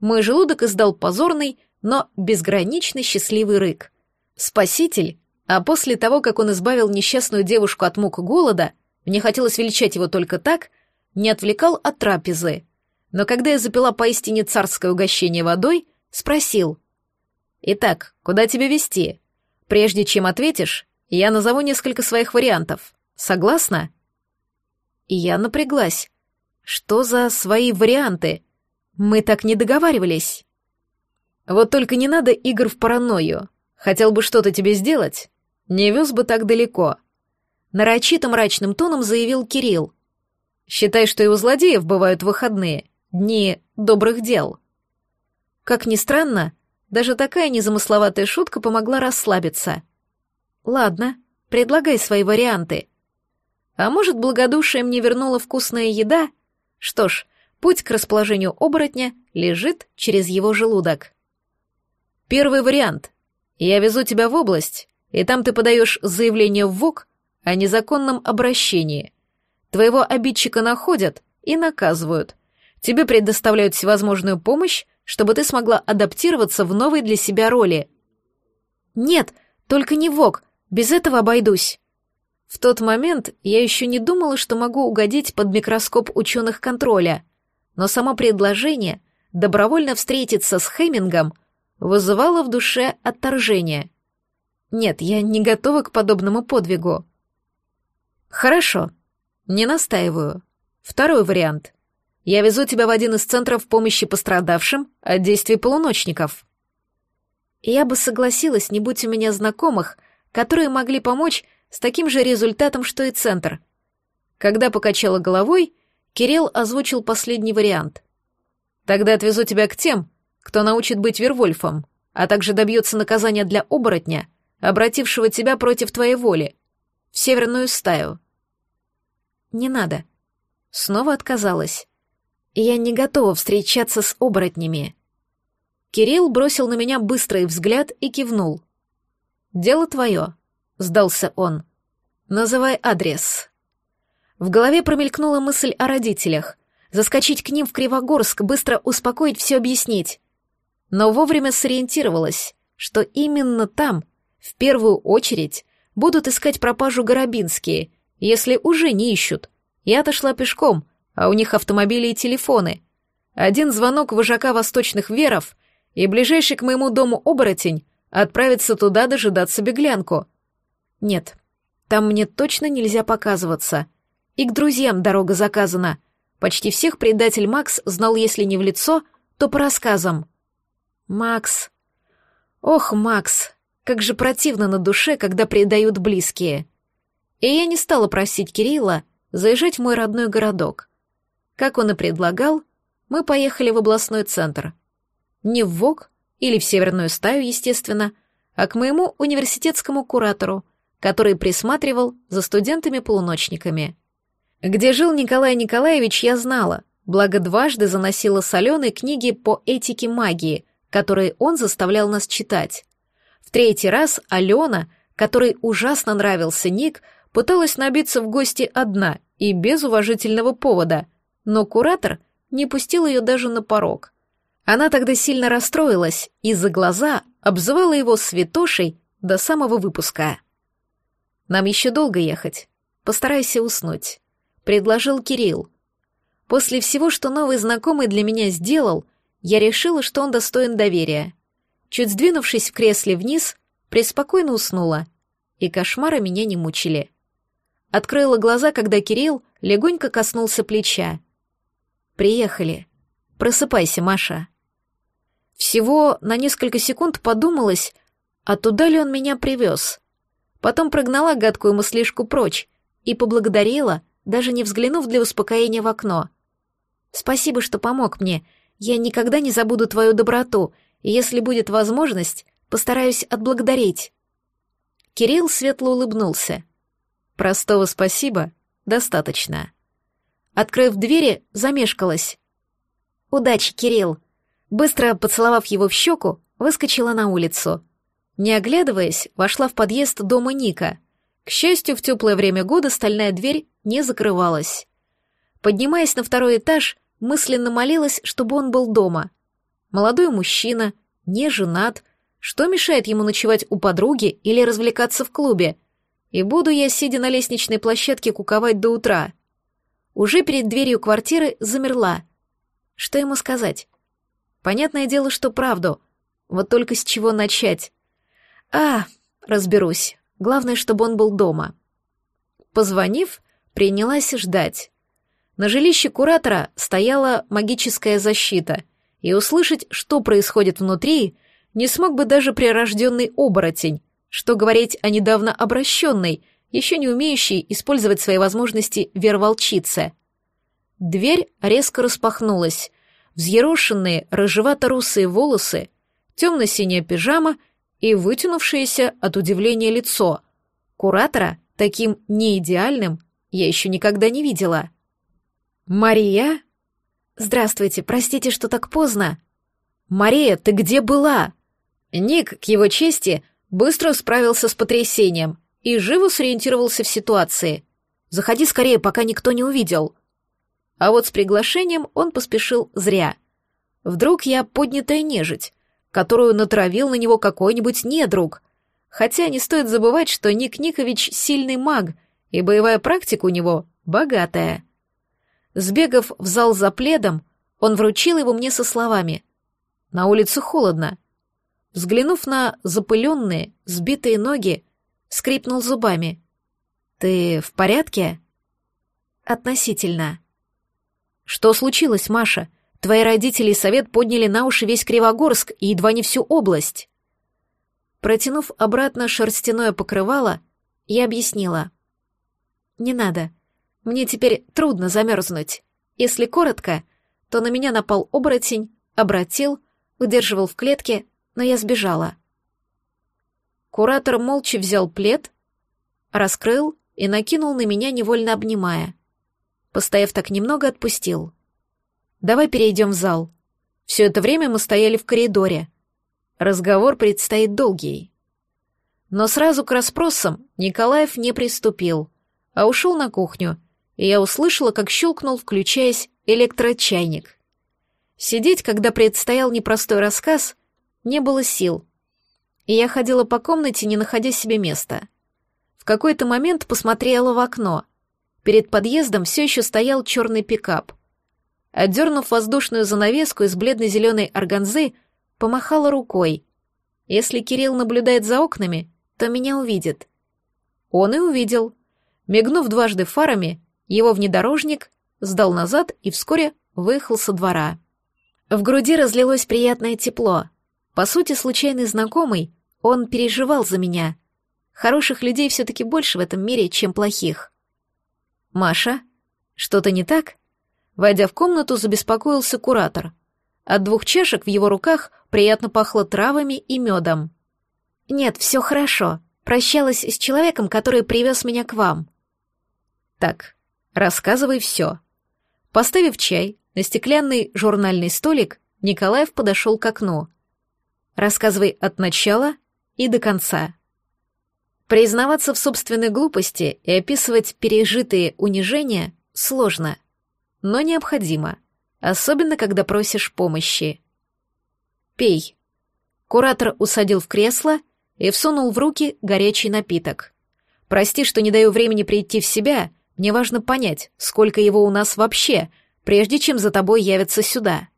Мой желудок издал позорный, но безгранично счастливый рык. Спаситель а после того, как он избавил несчастную девушку от мук голода, мне хотелось величать его только так, не отвлекал от трапезы. Но когда я запила поистине царское угощение водой, спросил. «Итак, куда тебя вести? Прежде чем ответишь, я назову несколько своих вариантов. Согласна?» И я напряглась. «Что за свои варианты? Мы так не договаривались». «Вот только не надо игр в паранойю. Хотел бы что-то тебе сделать, не вез бы так далеко. Нарочито мрачным тоном заявил Кирилл. Считай, что и у злодеев бывают выходные, дни добрых дел. Как ни странно, даже такая незамысловатая шутка помогла расслабиться. Ладно, предлагай свои варианты. А может, благодушие мне вернула вкусная еда? Что ж, путь к расположению оборотня лежит через его желудок. Первый вариант. Я везу тебя в область, и там ты подаешь заявление в ВОК о незаконном обращении. Твоего обидчика находят и наказывают. Тебе предоставляют всевозможную помощь, чтобы ты смогла адаптироваться в новой для себя роли. Нет, только не ВОК, без этого обойдусь. В тот момент я еще не думала, что могу угодить под микроскоп ученых контроля, но само предложение добровольно встретиться с Хемингом вызывало в душе отторжение — нет, я не готова к подобному подвигу. Хорошо. Не настаиваю. Второй вариант. Я везу тебя в один из центров помощи пострадавшим от действий полуночников. Я бы согласилась, не будь у меня знакомых, которые могли помочь с таким же результатом, что и центр. Когда покачала головой, Кирилл озвучил последний вариант. Тогда отвезу тебя к тем, кто научит быть Вервольфом, а также добьется наказания для оборотня — обратившего тебя против твоей воли, в северную стаю. Не надо, Снова отказалась. Я не готова встречаться с оборотнями. Кирилл бросил на меня быстрый взгляд и кивнул. «Дело твое», — сдался он. «Называй адрес». В голове промелькнула мысль о родителях. Заскочить к ним в Кривогорск, быстро успокоить, все объяснить. Но вовремя сориентировалась, что именно там, в первую очередь, будут искать пропажу Горобинские, если уже не ищут. Я отошла пешком, а у них автомобили и телефоны. Один звонок вожака восточных веров, и ближайший к моему дому оборотень отправится туда дожидаться беглянку. Нет, там мне точно нельзя показываться. И к друзьям дорога заказана. Почти всех предатель Макс знал, если не в лицо, то по рассказам. Макс. Ох, Макс, как же противно на душе, когда предают близкие. И я не стала просить Кирилла заезжать в мой родной городок. Как он и предлагал, мы поехали в областной центр. Не в ВОК или в Северную стаю, естественно, а к моему университетскому куратору, который присматривал за студентами-полуночниками. Где жил Николай Николаевич, я знала, благо дважды заносила соленые книги по этике магии, которые он заставлял нас читать. В третий раз Алена, которой ужасно нравился Ник, пыталась набиться в гости одна и без уважительного повода, но куратор не пустил ее даже на порог. Она тогда сильно расстроилась и за глаза обзывала его святошей до самого выпуска. «Нам еще долго ехать. Постарайся уснуть», — предложил Кирилл. После всего, что новый знакомый для меня сделал, я решила, что он достоин доверия. Чуть сдвинувшись в кресле вниз, преспокойно уснула, и кошмары меня не мучили. Открыла глаза, когда Кирилл легонько коснулся плеча. «Приехали. Просыпайся, Маша». Всего на несколько секунд подумалось, а туда ли он меня привез. Потом прогнала гадкую мыслишку прочь и поблагодарила, даже не взглянув для успокоения в окно. «Спасибо, что помог мне. Я никогда не забуду твою доброту, и если будет возможность, постараюсь отблагодарить». Кирилл светло улыбнулся. Простого спасибо достаточно. Открыв двери, замешкалась. «Удачи, Кирилл!» Быстро поцеловав его в щеку, выскочила на улицу. Не оглядываясь, вошла в подъезд дома Ника. К счастью, в теплое время года стальная дверь не закрывалась. Поднимаясь на второй этаж, мысленно молилась, чтобы он был дома. Молодой мужчина, не женат, что мешает ему ночевать у подруги или развлекаться в клубе — и буду я, сидя на лестничной площадке, куковать до утра. Уже перед дверью квартиры замерла. Что ему сказать? Понятное дело, что правду. Вот только с чего начать? А, разберусь. Главное, чтобы он был дома. Позвонив, принялась ждать. На жилище куратора стояла магическая защита, и услышать, что происходит внутри, не смог бы даже прирожденный оборотень, что говорить о недавно обращенной, еще не умеющей использовать свои возможности верволчице. Дверь резко распахнулась. Взъерошенные рыжевато-русые волосы, темно-синяя пижама и вытянувшееся от удивления лицо. Куратора таким неидеальным я еще никогда не видела. «Мария?» «Здравствуйте, простите, что так поздно». «Мария, ты где была?» Ник, к его чести, Быстро справился с потрясением и живо сориентировался в ситуации. «Заходи скорее, пока никто не увидел». А вот с приглашением он поспешил зря. Вдруг я поднятая нежить, которую натравил на него какой-нибудь недруг. Хотя не стоит забывать, что Ник Никович сильный маг, и боевая практика у него богатая. Сбегав в зал за пледом, он вручил его мне со словами. «На улице холодно. Взглянув на запыленные, сбитые ноги, скрипнул зубами. «Ты в порядке?» «Относительно». «Что случилось, Маша? Твои родители и совет подняли на уши весь Кривогорск и едва не всю область». Протянув обратно шерстяное покрывало, я объяснила. «Не надо. Мне теперь трудно замерзнуть. Если коротко, то на меня напал оборотень, обратил, удерживал в клетке, но я сбежала. Куратор молча взял плед, раскрыл и накинул на меня, невольно обнимая. Постояв так немного, отпустил. «Давай перейдем в зал. Все это время мы стояли в коридоре. Разговор предстоит долгий». Но сразу к расспросам Николаев не приступил, а ушел на кухню, и я услышала, как щелкнул, включаясь, электрочайник. Сидеть, когда предстоял непростой рассказ, не было сил, и я ходила по комнате, не находя себе места. В какой-то момент посмотрела в окно. Перед подъездом все еще стоял черный пикап. Отдернув воздушную занавеску из бледно-зеленой органзы, помахала рукой. Если Кирилл наблюдает за окнами, то меня увидит. Он и увидел. Мигнув дважды фарами, его внедорожник сдал назад и вскоре выехал со двора. В груди разлилось приятное тепло. По сути, случайный знакомый, он переживал за меня. Хороших людей все-таки больше в этом мире, чем плохих. «Маша, что-то не так?» Войдя в комнату, забеспокоился куратор. От двух чашек в его руках приятно пахло травами и медом. «Нет, все хорошо. Прощалась с человеком, который привез меня к вам». «Так, рассказывай все». Поставив чай на стеклянный журнальный столик, Николаев подошел к окну. «Рассказывай от начала и до конца». Признаваться в собственной глупости и описывать пережитые унижения сложно, но необходимо, особенно когда просишь помощи. «Пей». Куратор усадил в кресло и всунул в руки горячий напиток. «Прости, что не даю времени прийти в себя, мне важно понять, сколько его у нас вообще, прежде чем за тобой явятся сюда».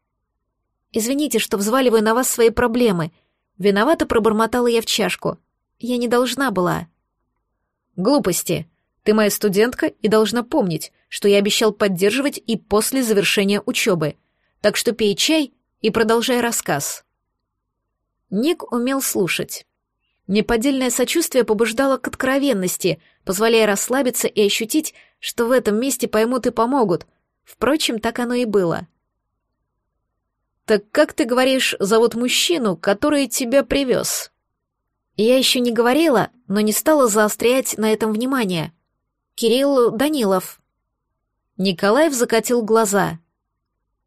«Извините, что взваливаю на вас свои проблемы», виновато пробормотала я в чашку. Я не должна была. «Глупости. Ты моя студентка и должна помнить, что я обещал поддерживать и после завершения учебы. Так что пей чай и продолжай рассказ». Ник умел слушать. Неподдельное сочувствие побуждало к откровенности, позволяя расслабиться и ощутить, что в этом месте поймут и помогут. Впрочем, так оно и было. «Так как ты говоришь, зовут мужчину, который тебя привез?» Я еще не говорила, но не стала заострять на этом внимание. Кирилл Данилов. Николаев закатил глаза.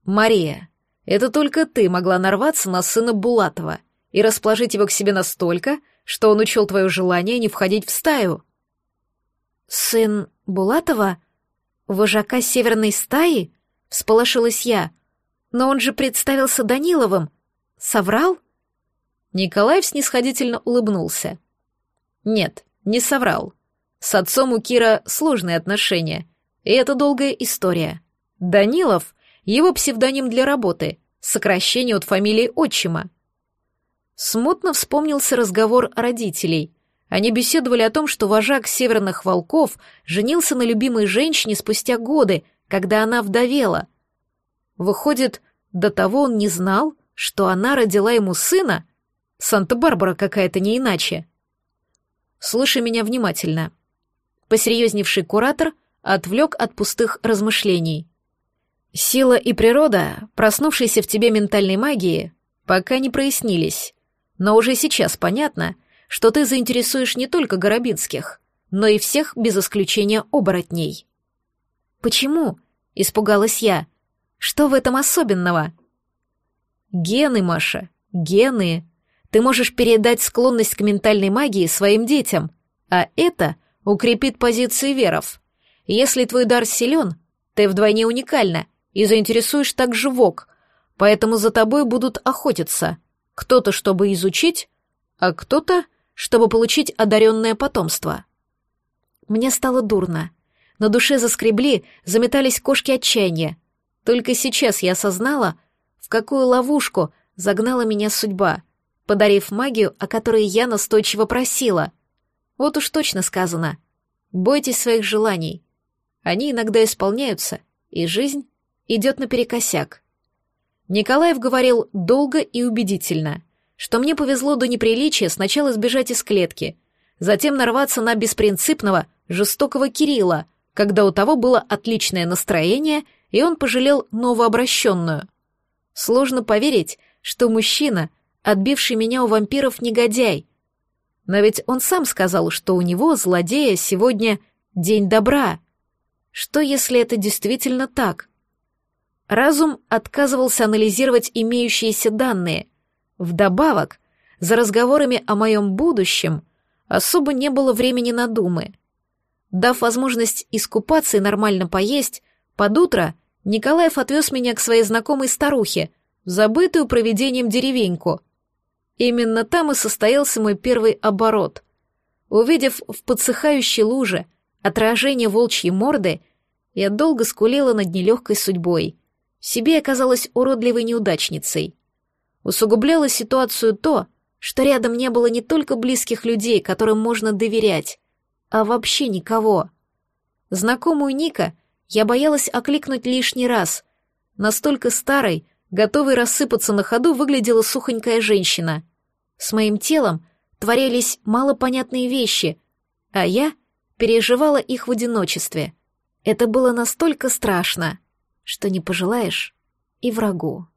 «Мария, это только ты могла нарваться на сына Булатова и расположить его к себе настолько, что он учел твое желание не входить в стаю». «Сын Булатова? Вожака северной стаи?» — всполошилась я. «Но он же представился Даниловым. Соврал?» Николаев снисходительно улыбнулся. Нет, не соврал. С отцом у Кира сложные отношения, и это долгая история. Данилов — его псевдоним для работы, сокращение от фамилии отчима. Смутно вспомнился разговор родителей. Они беседовали о том, что вожак северных волков женился на любимой женщине спустя годы, когда она вдовела. Выходит, до того он не знал, что она родила ему сына — Санта-Барбара какая-то не иначе. Слушай меня внимательно. Посерьезневший куратор отвлек от пустых размышлений. Сила и природа, проснувшиеся в тебе ментальной магии, пока не прояснились, но уже сейчас понятно, что ты заинтересуешь не только Горобинских, но и всех без исключения оборотней. «Почему?» — испугалась я. «Что в этом особенного?» «Гены, Маша, гены», ты можешь передать склонность к ментальной магии своим детям, а это укрепит позиции веров. Если твой дар силен, ты вдвойне уникальна и заинтересуешь также ВОК, поэтому за тобой будут охотиться. Кто-то, чтобы изучить, а кто-то, чтобы получить одаренное потомство. Мне стало дурно. На душе заскребли, заметались кошки отчаяния. Только сейчас я осознала, в какую ловушку загнала меня судьба — подарив магию, о которой я настойчиво просила. Вот уж точно сказано. Бойтесь своих желаний. Они иногда исполняются, и жизнь идет наперекосяк. Николаев говорил долго и убедительно, что мне повезло до неприличия сначала сбежать из клетки, затем нарваться на беспринципного, жестокого Кирилла, когда у того было отличное настроение, и он пожалел новообращенную. Сложно поверить, что мужчина — отбивший меня у вампиров негодяй. Но ведь он сам сказал, что у него, злодея, сегодня день добра. Что, если это действительно так? Разум отказывался анализировать имеющиеся данные. Вдобавок, за разговорами о моем будущем особо не было времени на думы. Дав возможность искупаться и нормально поесть, под утро Николаев отвез меня к своей знакомой старухе, забытую проведением деревеньку. Именно там и состоялся мой первый оборот. Увидев в подсыхающей луже отражение волчьей морды, я долго скулила над нелегкой судьбой. себе оказалась уродливой неудачницей. Усугубляло ситуацию то, что рядом не было не только близких людей, которым можно доверять, а вообще никого. Знакомую Ника я боялась окликнуть лишний раз. Настолько старой, готовой рассыпаться на ходу, выглядела сухонькая женщина. С моим телом творились малопонятные вещи, а я переживала их в одиночестве. Это было настолько страшно, что не пожелаешь и врагу.